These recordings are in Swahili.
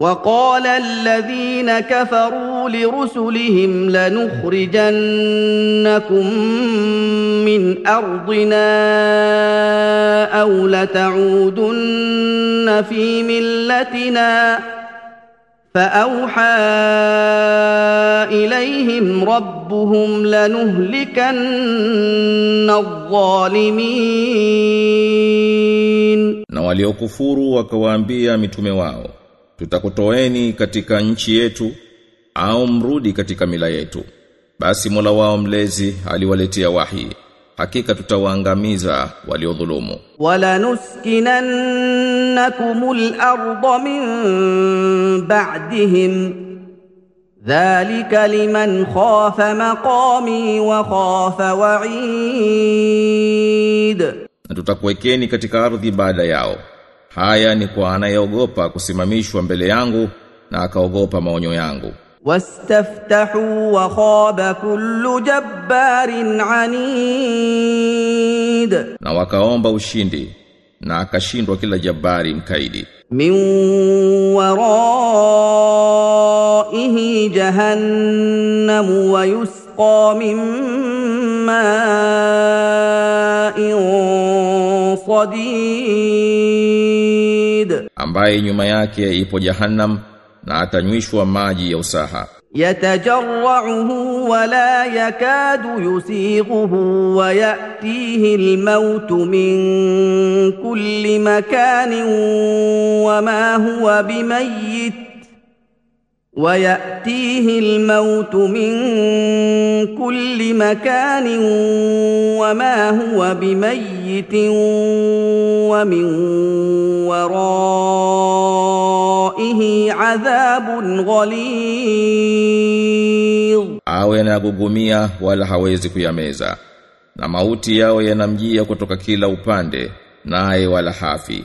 وقال الذين كفروا لرسلهم لنخرجنكم من أرضنا أو لتعودن في ملتنا فأوحى إليهم ربهم لنهلكن الظالمين. Na waliokufuru wakawaambia mitume wao, tutakutoeni katika nchi yetu au mrudi katika mila yetu. Basi Mola wao mlezi aliwaletea wahi. Hakika tutawaangamiza waliodhulumu. Wala nuskinannakumul arda min ba'dihim. Dhalika liman khafa maqami wa khafa wa'id. Tutakuwekeni katika ardhi baada yao haya ni kwa anayeogopa kusimamishwa mbele yangu na akaogopa maonyo yangu. Wastaftahu wa khaba kullu jabbarin anid. Na wakaomba ushindi na akashindwa kila jabari mkaidi. Min waraihi jahannam wa yusqa min ma'in sadid ambaye nyuma yake ipo jahannam na atanywishwa maji ya usaha يتجرعه ولا يكاد يسيغه وياتيه الموت من كل مكان وما هو بميت وياتيه الموت من كل مكان وما هو بميت ومن ورائه عذاب غليظ awe anagugumia wala hawezi kuyameza na mauti yao yanamjia kutoka kila upande naye wala hafi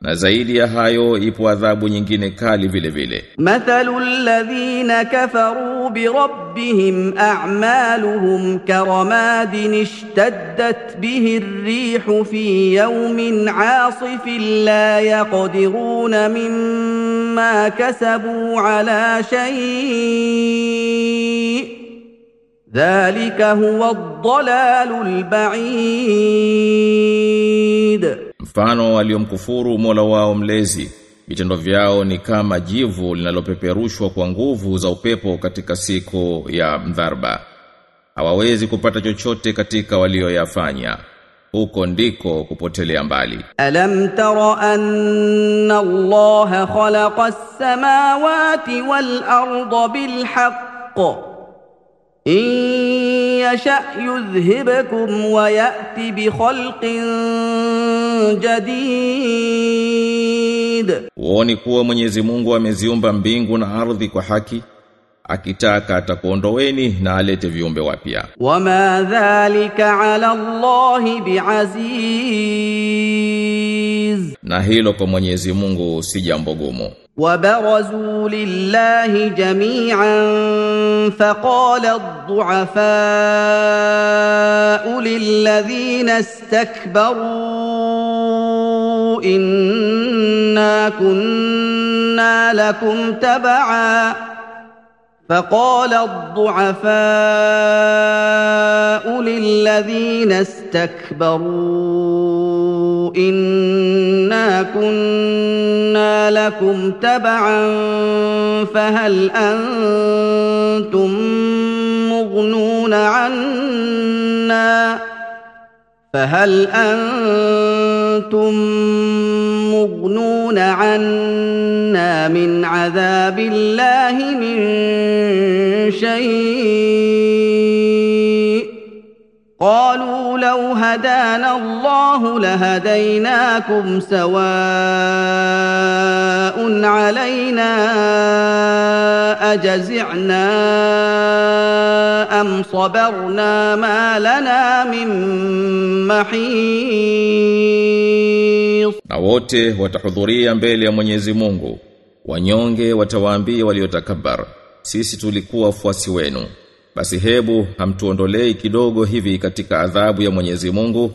na zaidi ya hayo ipo adhabu nyingine kali vile vile مثل الذين كفروا بربهم اعمالهم كرماد اشتدت به الريح في يوم عاصف لا يقدرون مما كسبوا على شيء ذلك هو الضلال البعيد Mfano waliomkufuru Mola wao mlezi vitendo vyao ni kama jivu linalopeperushwa kwa nguvu za upepo katika siku ya mdharba. Hawawezi kupata chochote katika walioyafanya. Huko ndiko kupotelea mbali. Alam tara anna Allah khalaqa as-samawati wal arda bil haqq. In yasha yudhhibukum wa ya'ti bi khalqin جديد Uoni kuwa Mwenyezi Mungu ameziumba mbingu na ardhi kwa haki akitaka atakuondoweni na alete viumbe wapya وما ذلك على الله بعزيز na hilo kwa Mwenyezi Mungu si jambo gumu وبرزوا لله جميعا فقال الضعفاء للذين استكبروا انا كنا لكم تبعا فقال الضعفاء للذين استكبروا انا كنا لكم تبعا فهل أنتم مغنون عنا فهل أنتم مغنون عنا من عذاب الله من شيء؟ قالوا لو هدانا الله لهديناكم سواء علينا أجزعنا ام صبرنا ما لنا من محيص na wote watahudhuria mbele ya Mwenyezi Mungu wanyonge watawaambia waliotakabar sisi tulikuwa wafuasi wenu basi hebu hamtuondolei kidogo hivi katika adhabu ya Mwenyezi Mungu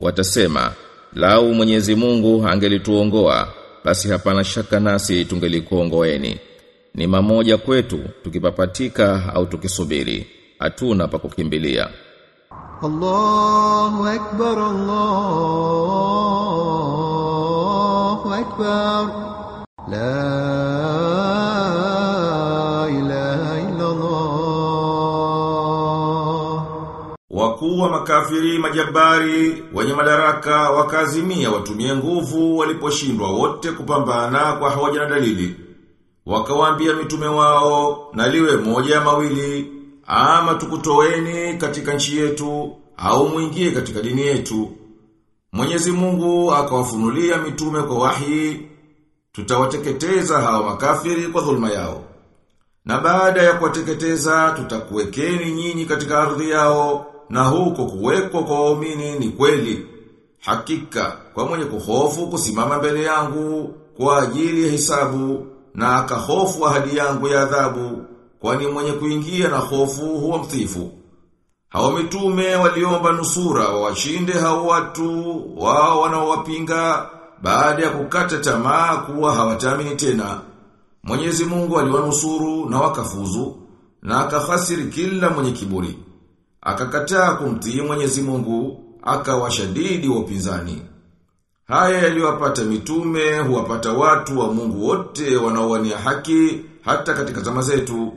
watasema lau Mwenyezi Mungu angelituongoa basi hapana shaka nasi tungelikuongoeni ni mamoja kwetu tukipapatika au tukisubiri hatuna pa kukimbilia. Allahu akbar Allahu akbar. La ilaha illa Allah Wakuu wa makafiri majabari wenye madaraka wakazimia watumie nguvu waliposhindwa wote kupambana kwa hoja na dalili. Wakawaambia mitume wao na liwe moja mawili ama tukutoweni katika nchi yetu au mwingie katika dini yetu. Mwenyezi Mungu akawafunulia mitume kwa wahi tutawateketeza hao makafiri kwa dhulma yao. Na baada ya kuwateketeza tutakuwekeni nyinyi katika ardhi yao na huko kuwekwa kwa waumini ni kweli. Hakika kwa mwenye kuhofu kusimama mbele yangu kwa ajili ya hisabu na akahofu ahadi yangu ya adhabu kwani mwenye kuingia na hofu huwa mtifu. Hawa mitume waliomba nusura wawashinde hao watu wao wanaowapinga baada ya kukata tamaa kuwa hawataamini tena. Mwenyezi Mungu aliwanusuru na wakafuzu na akahasiri kila mwenye kiburi. Akakataa kumtii Mwenyezi Mungu, akawashadidi wa upinzani. Haya yaliwapata mitume huwapata watu wa Mungu wote wanaowania haki hata katika zama zetu.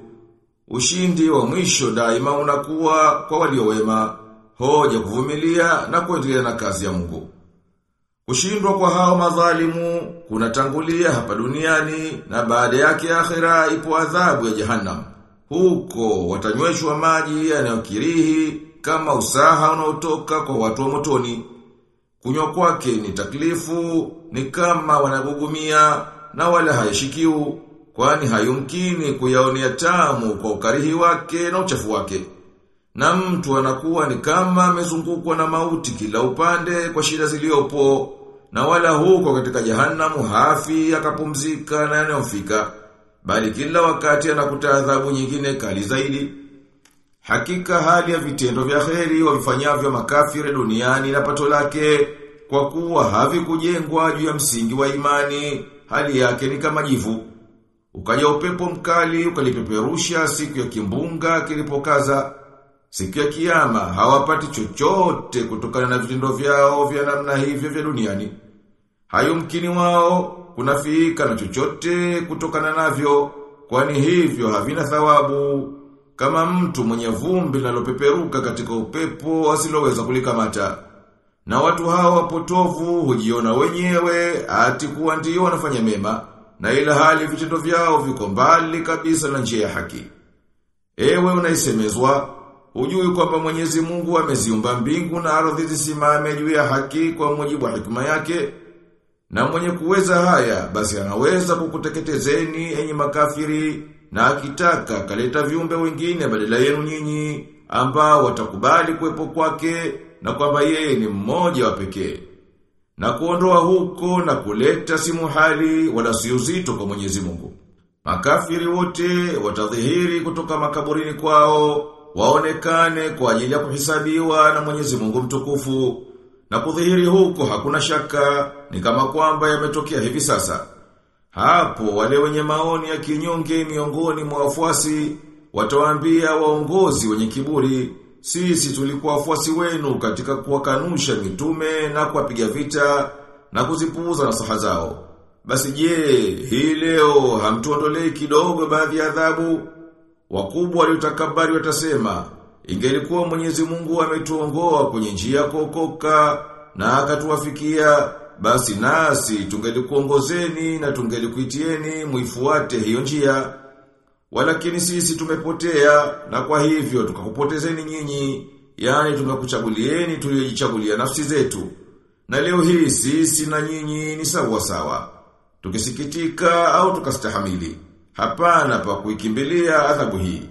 Ushindi wa mwisho daima unakuwa kwa walio wema, hoja kuvumilia na kuendelea na kazi ya Mungu. Kushindwa kwa hao madhalimu kunatangulia hapa duniani na baada yake akhera ipo adhabu ya jahannam. Huko watanyweshwa maji yanayokirihi kama usaha unaotoka kwa watu wa motoni. Kunywa kwake ni taklifu, ni kama wanagugumia na wala hayashikiu, kwani hayumkini kuyaonea tamu kwa ukarihi wake na uchafu wake. Na mtu anakuwa ni kama amezungukwa na mauti kila upande kwa shida ziliopo, na wala huko katika jahanamu hafi akapumzika na yanayomfika, bali kila wakati anakuta adhabu nyingine kali zaidi. Hakika hali ya vitendo vya kheri wavifanyavyo makafiri duniani na pato lake kwa kuwa havikujengwa juu ya msingi wa imani, hali yake ni kama jivu. Ukaja upepo mkali ukalipeperusha siku ya kimbunga kilipokaza. Siku ya kiyama hawapati chochote kutokana na vitendo vyao vya namna hivyo vya duniani. Hayumkini wao kunafiika na chochote kutokana navyo, kwani hivyo havina thawabu kama mtu mwenye vumbi linalopeperuka katika upepo asiloweza kulikamata. Na watu hawa wapotovu hujiona wenyewe ati kuwa ndio wanafanya mema na ila hali vitendo vyao viko mbali kabisa na njia ya haki. Ewe unaisemezwa, hujui kwamba Mwenyezi Mungu ameziumba mbingu na ardhi zisimame juu ya haki kwa mujibu wa hikma yake. Na mwenye kuweza haya, basi anaweza kukuteketezeni enyi makafiri na akitaka kaleta viumbe wengine badala yenu nyinyi ambao watakubali kuwepo kwake na kwamba yeye ni mmoja wa pekee. Na kuondoa huko na kuleta simu hali wala si uzito kwa Mwenyezi Mungu. Makafiri wote watadhihiri kutoka makaburini kwao, waonekane kwa ajili ya kuhesabiwa na Mwenyezi Mungu mtukufu. Na kudhihiri huko hakuna shaka, ni kama kwamba yametokea hivi sasa. Hapo wale wenye maoni ya kinyonge miongoni mwa wafuasi watawaambia waongozi wenye kiburi, sisi tulikuwa wafuasi wenu katika kuwakanusha mitume na kuwapiga vita na kuzipuuza nasaha zao. Basi je, hii leo hamtuondolei kidogo baadhi ya adhabu? Wakubwa waliotakabari watasema, ingelikuwa Mwenyezi Mungu ametuongoa kwenye njia kuokoka na akatuwafikia basi nasi tungelikuongozeni na tungelikuitieni muifuate hiyo njia. Walakini sisi tumepotea na kwa hivyo tukakupotezeni nyinyi, yani tukakuchagulieni tuliyojichagulia nafsi zetu. Na leo hii sisi na nyinyi ni sawa sawa. Tukisikitika au tukastahamili. Hapana pa kuikimbilia adhabu hii.